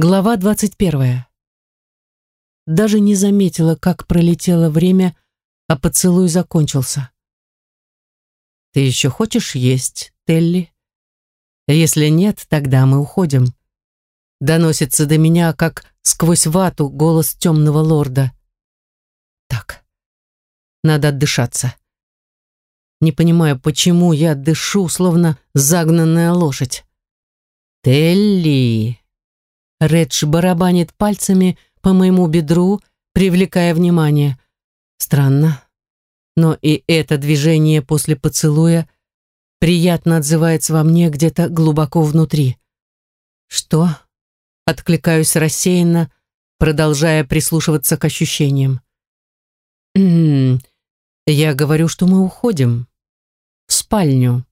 Глава двадцать первая. Даже не заметила, как пролетело время, а поцелуй закончился. «Ты еще хочешь есть, Телли? Если нет, тогда мы уходим». Доносится до меня, как сквозь вату, голос темного лорда. Так, надо отдышаться. Не понимаю, почему я дышу, словно загнанная лошадь. «Телли!» Редж барабанит пальцами по моему бедру, привлекая внимание. Странно. Но и это движение после поцелуя приятно отзывается во мне где-то глубоко внутри. Что? Откликаюсь рассеянно, продолжая прислушиваться к ощущениям. «М я говорю, что мы уходим. В спальню.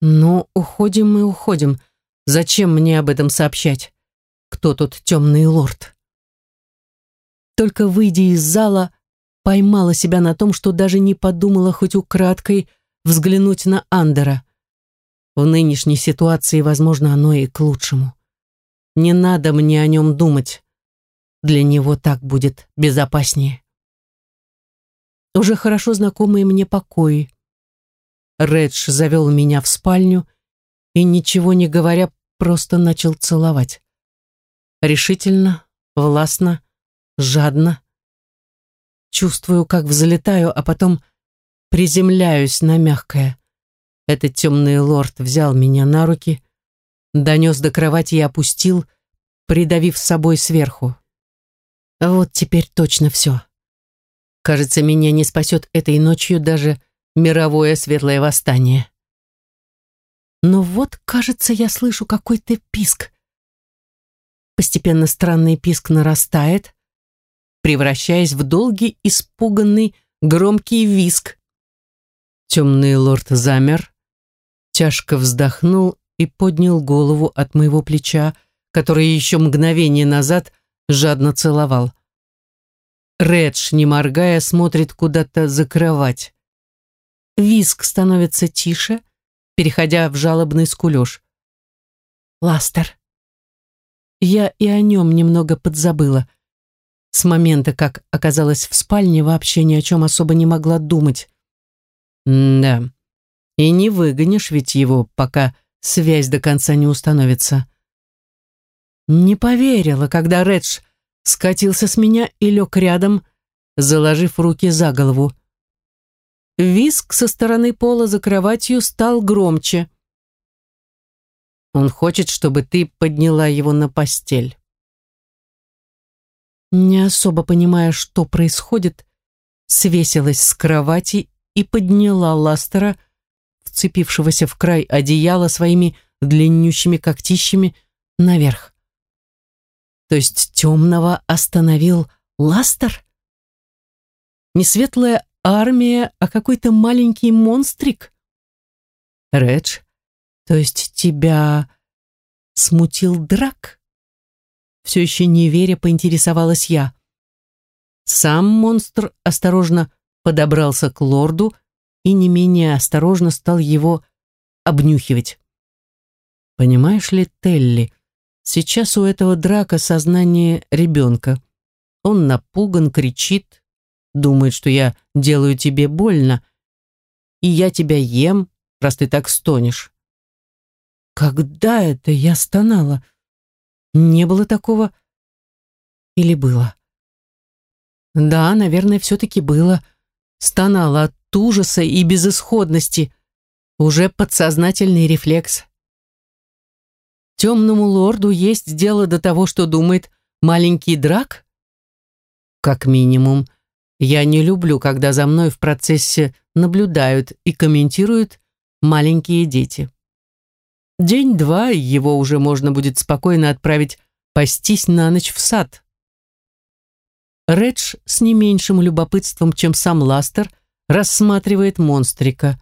Ну, уходим мы уходим. Зачем мне об этом сообщать? Кто тут темный лорд? Только выйдя из зала, поймала себя на том, что даже не подумала хоть украдкой взглянуть на Андера. В нынешней ситуации, возможно, оно и к лучшему. Не надо мне о нем думать. Для него так будет безопаснее. Уже хорошо знакомые мне покои. Редж завел меня в спальню и, ничего не говоря, просто начал целовать. Решительно, властно, жадно. Чувствую, как взлетаю, а потом приземляюсь на мягкое. Этот темный лорд взял меня на руки, донес до кровати и опустил, придавив с собой сверху. Вот теперь точно все. Кажется, меня не спасет этой ночью даже мировое светлое восстание. Но вот, кажется, я слышу какой-то писк. Постепенно странный писк нарастает, превращаясь в долгий, испуганный, громкий виск. Темный лорд замер, тяжко вздохнул и поднял голову от моего плеча, которое еще мгновение назад жадно целовал. Редж, не моргая, смотрит куда-то за кровать. Виск становится тише, переходя в жалобный скулеж. Ластер. Я и о нем немного подзабыла. С момента, как оказалась в спальне, вообще ни о чем особо не могла думать. да, и не выгонишь ведь его, пока связь до конца не установится. Не поверила, когда Редж скатился с меня и лег рядом, заложив руки за голову. Виск со стороны пола за кроватью стал громче. Он хочет, чтобы ты подняла его на постель. Не особо понимая, что происходит, свесилась с кровати и подняла Ластера, вцепившегося в край одеяла своими длиннющими когтищами, наверх. То есть темного остановил Ластер? Не светлая армия, а какой-то маленький монстрик? Редж, то есть тебя смутил драк? Все еще не веря, поинтересовалась я. Сам монстр осторожно подобрался к лорду и не менее осторожно стал его обнюхивать. Понимаешь ли, Телли, сейчас у этого драка сознание ребенка. Он напуган, кричит, думает, что я делаю тебе больно, и я тебя ем, раз ты так стонешь. Когда это я стонала? Не было такого? Или было? Да, наверное, все-таки было. Стонала от ужаса и безысходности. Уже подсознательный рефлекс. Темному лорду есть дело до того, что думает маленький драк? Как минимум, я не люблю, когда за мной в процессе наблюдают и комментируют маленькие дети. День-два, его уже можно будет спокойно отправить пастись на ночь в сад. Редж с не меньшим любопытством, чем сам Ластер, рассматривает монстрика.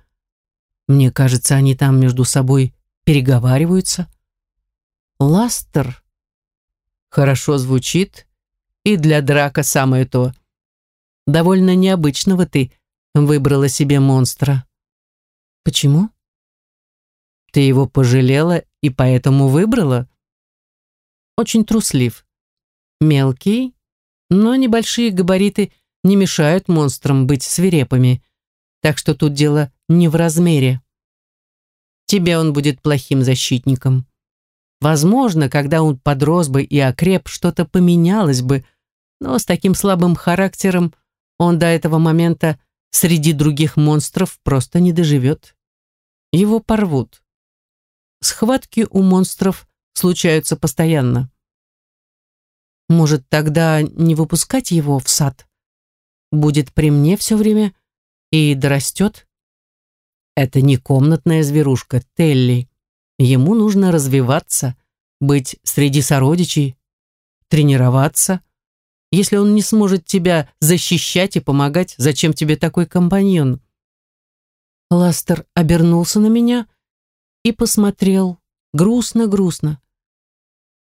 Мне кажется, они там между собой переговариваются. Ластер хорошо звучит, и для драка самое то. Довольно необычного ты выбрала себе монстра. Почему? Ты его пожалела и поэтому выбрала? очень труслив. Мелкий, но небольшие габариты не мешают монстрам быть свирепыми, так что тут дело не в размере. Тебе он будет плохим защитником. Возможно, когда он подрос бы и окреп, что-то поменялось бы, но с таким слабым характером он до этого момента среди других монстров просто не доживет. Его порвут. Схватки у монстров случаются постоянно. Может, тогда не выпускать его в сад? Будет при мне все время и дорастет? Это не комнатная зверушка, Телли. Ему нужно развиваться, быть среди сородичей, тренироваться. Если он не сможет тебя защищать и помогать, зачем тебе такой компаньон? Ластер обернулся на меня и посмотрел грустно-грустно.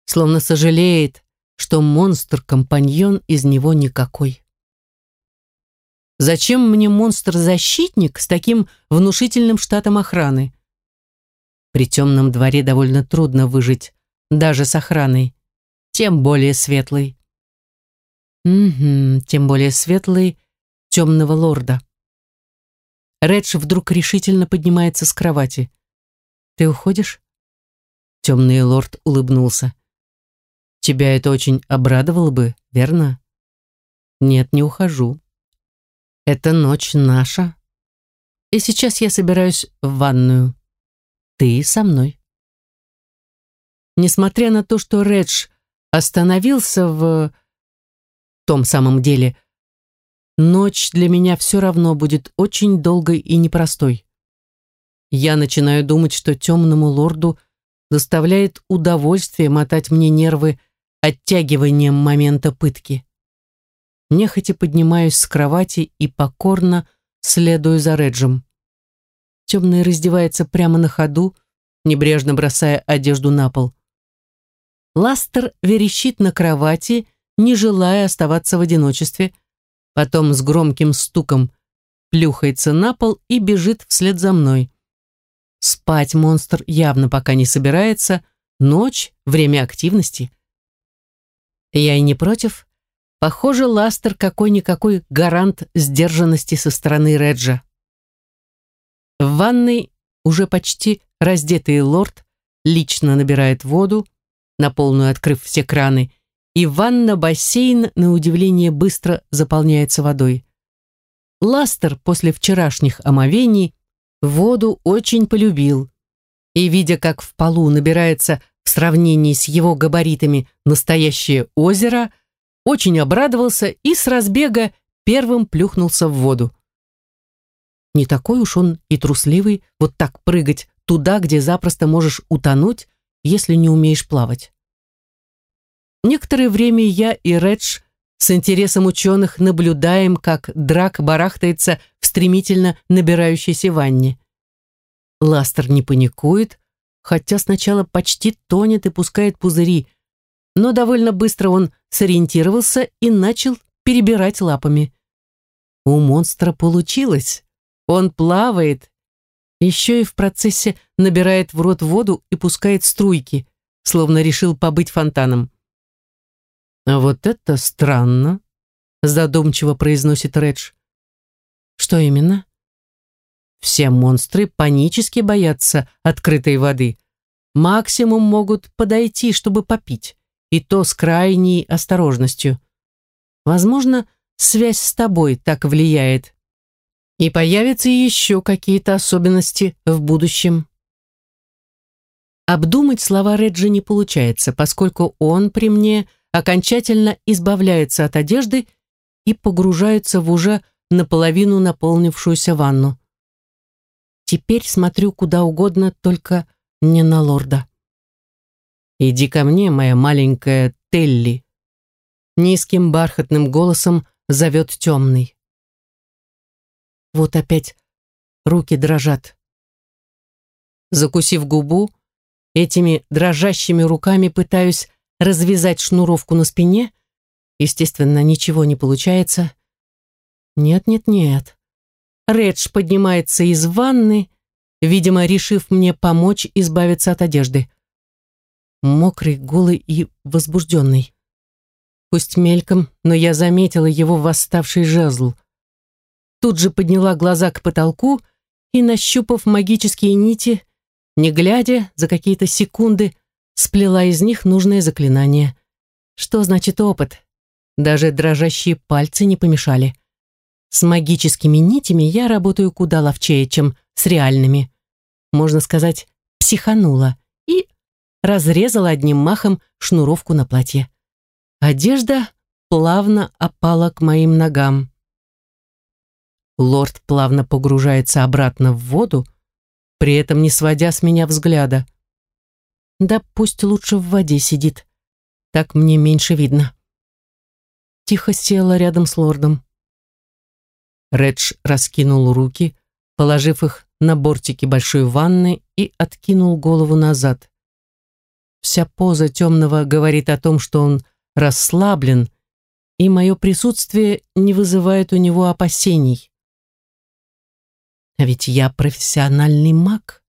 Словно сожалеет, что монстр-компаньон из него никакой. Зачем мне монстр-защитник с таким внушительным штатом охраны? При темном дворе довольно трудно выжить, даже с охраной. Тем более светлый. Угу, тем более светлый темного лорда. Редж вдруг решительно поднимается с кровати. «Ты уходишь?» Темный лорд улыбнулся. «Тебя это очень обрадовало бы, верно?» «Нет, не ухожу. Это ночь наша. И сейчас я собираюсь в ванную. Ты со мной». Несмотря на то, что Редж остановился в том самом деле, ночь для меня все равно будет очень долгой и непростой. Я начинаю думать, что темному лорду доставляет удовольствие мотать мне нервы оттягиванием момента пытки. Нехотя поднимаюсь с кровати и покорно следую за Реджем. Темный раздевается прямо на ходу, небрежно бросая одежду на пол. Ластер верещит на кровати, не желая оставаться в одиночестве, потом с громким стуком плюхается на пол и бежит вслед за мной. Спать монстр явно пока не собирается, ночь — время активности. Я и не против. Похоже, Ластер какой-никакой гарант сдержанности со стороны Реджа. В ванной уже почти раздетый лорд лично набирает воду, на полную открыв все краны, и ванна-бассейн, на удивление, быстро заполняется водой. Ластер после вчерашних омовений воду очень полюбил, и, видя, как в полу набирается в сравнении с его габаритами настоящее озеро, очень обрадовался и с разбега первым плюхнулся в воду. Не такой уж он и трусливый вот так прыгать туда, где запросто можешь утонуть, если не умеешь плавать. Некоторое время я и Редж с интересом ученых наблюдаем, как драк барахтается в стремительно набирающейся ванне. Ластер не паникует, хотя сначала почти тонет и пускает пузыри, но довольно быстро он сориентировался и начал перебирать лапами. У монстра получилось. Он плавает, еще и в процессе набирает в рот воду и пускает струйки, словно решил побыть фонтаном. «А вот это странно», — задумчиво произносит Редж. «Что именно?» «Все монстры панически боятся открытой воды. Максимум могут подойти, чтобы попить, и то с крайней осторожностью. Возможно, связь с тобой так влияет. И появятся еще какие-то особенности в будущем». Обдумать слова Реджи не получается, поскольку он при мне — окончательно избавляется от одежды и погружается в уже наполовину наполнившуюся ванну. Теперь смотрю куда угодно, только не на лорда. «Иди ко мне, моя маленькая Телли», низким бархатным голосом зовет темный. Вот опять руки дрожат. Закусив губу, этими дрожащими руками пытаюсь развязать шнуровку на спине. Естественно, ничего не получается. Нет-нет-нет. Редж поднимается из ванны, видимо, решив мне помочь избавиться от одежды. мокрый, голый и возбужденный. Пусть мельком, но я заметила его восставший жезл. Тут же подняла глаза к потолку и, нащупав магические нити, не глядя, за какие-то секунды сплела из них нужное заклинание. Что значит опыт? Даже дрожащие пальцы не помешали. С магическими нитями я работаю куда ловчее, чем с реальными. Можно сказать, психанула и разрезала одним махом шнуровку на платье. Одежда плавно опала к моим ногам. Лорд плавно погружается обратно в воду, при этом не сводя с меня взгляда. Да пусть лучше в воде сидит, так мне меньше видно. Тихо села рядом с лордом. Редж раскинул руки, положив их на бортики большой ванны и откинул голову назад. Вся поза темного говорит о том, что он расслаблен, и мое присутствие не вызывает у него опасений. А ведь я профессиональный маг.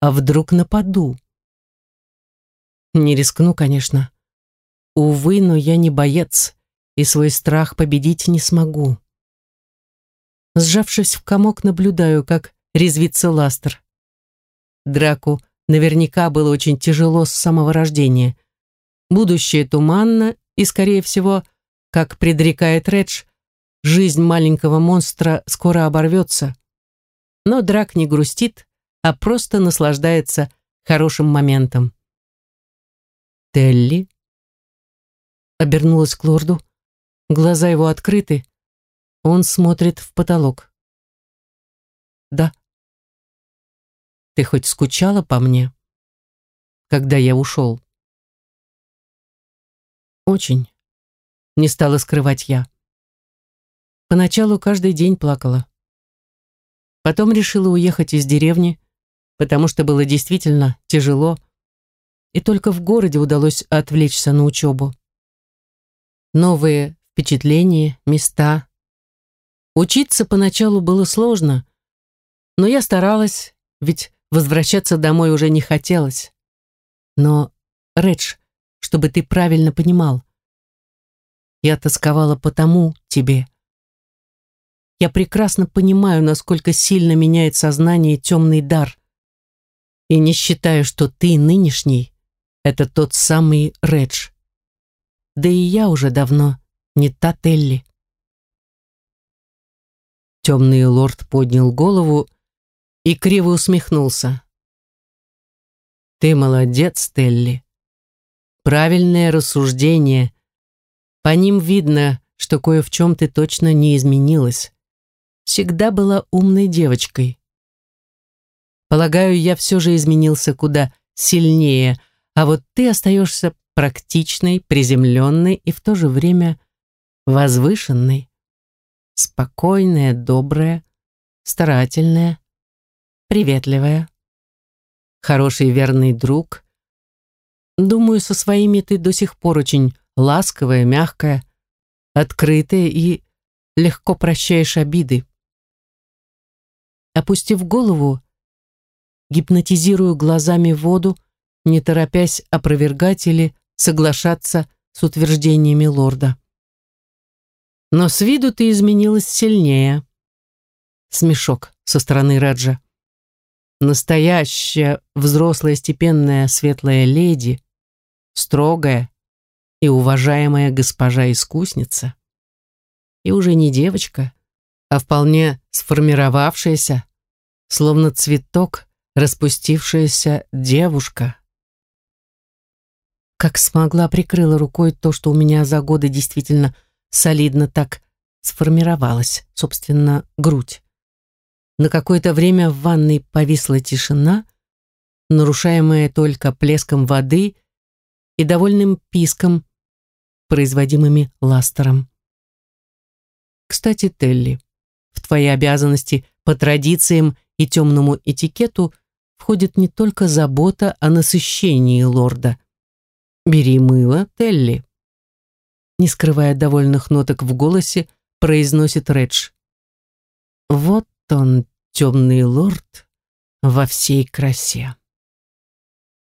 А вдруг нападу? Не рискну, конечно. Увы, но я не боец, и свой страх победить не смогу. Сжавшись в комок, наблюдаю, как резвится Ластер. Драку наверняка было очень тяжело с самого рождения. Будущее туманно, и, скорее всего, как предрекает Редж, жизнь маленького монстра скоро оборвется. Но Драк не грустит, а просто наслаждается хорошим моментом. «Телли?» Обернулась к лорду. Глаза его открыты. Он смотрит в потолок. «Да». «Ты хоть скучала по мне?» «Когда я ушел?» «Очень», — не стала скрывать я. Поначалу каждый день плакала. Потом решила уехать из деревни, потому что было действительно тяжело, и только в городе удалось отвлечься на учебу. Новые впечатления, места. Учиться поначалу было сложно, но я старалась, ведь возвращаться домой уже не хотелось. Но, Редж, чтобы ты правильно понимал, я тосковала по тому тебе, я прекрасно понимаю, насколько сильно меняет сознание темный дар. И не считаю, что ты нынешний — это тот самый Редж. Да и я уже давно не та Телли. Темный лорд поднял голову и криво усмехнулся. «Ты молодец, Телли. Правильное рассуждение. По ним видно, что кое в чем ты точно не изменилась всегда была умной девочкой. Полагаю, я все же изменился куда сильнее, а вот ты остаешься практичной, приземленной и в то же время возвышенной. Спокойная, добрая, старательная, приветливая. Хороший верный друг. Думаю, со своими ты до сих пор очень ласковая, мягкая, открытая и легко прощаешь обиды. Опустив голову, гипнотизирую глазами воду, не торопясь опровергать или соглашаться с утверждениями лорда. Но с виду ты изменилась сильнее. Смешок со стороны Раджа. Настоящая взрослая степенная светлая леди, строгая и уважаемая госпожа-искусница. И уже не девочка, а вполне сформировавшаяся, словно цветок, распустившаяся девушка. Как смогла, прикрыла рукой то, что у меня за годы действительно солидно так сформировалась, собственно, грудь. На какое-то время в ванной повисла тишина, нарушаемая только плеском воды и довольным писком, производимыми ластером. Кстати, Телли, в твои обязанности по традициям и темному этикету входит не только забота о насыщении лорда. «Бери мыло, Телли», не скрывая довольных ноток в голосе, произносит Редж. Вот он, темный лорд, во всей красе.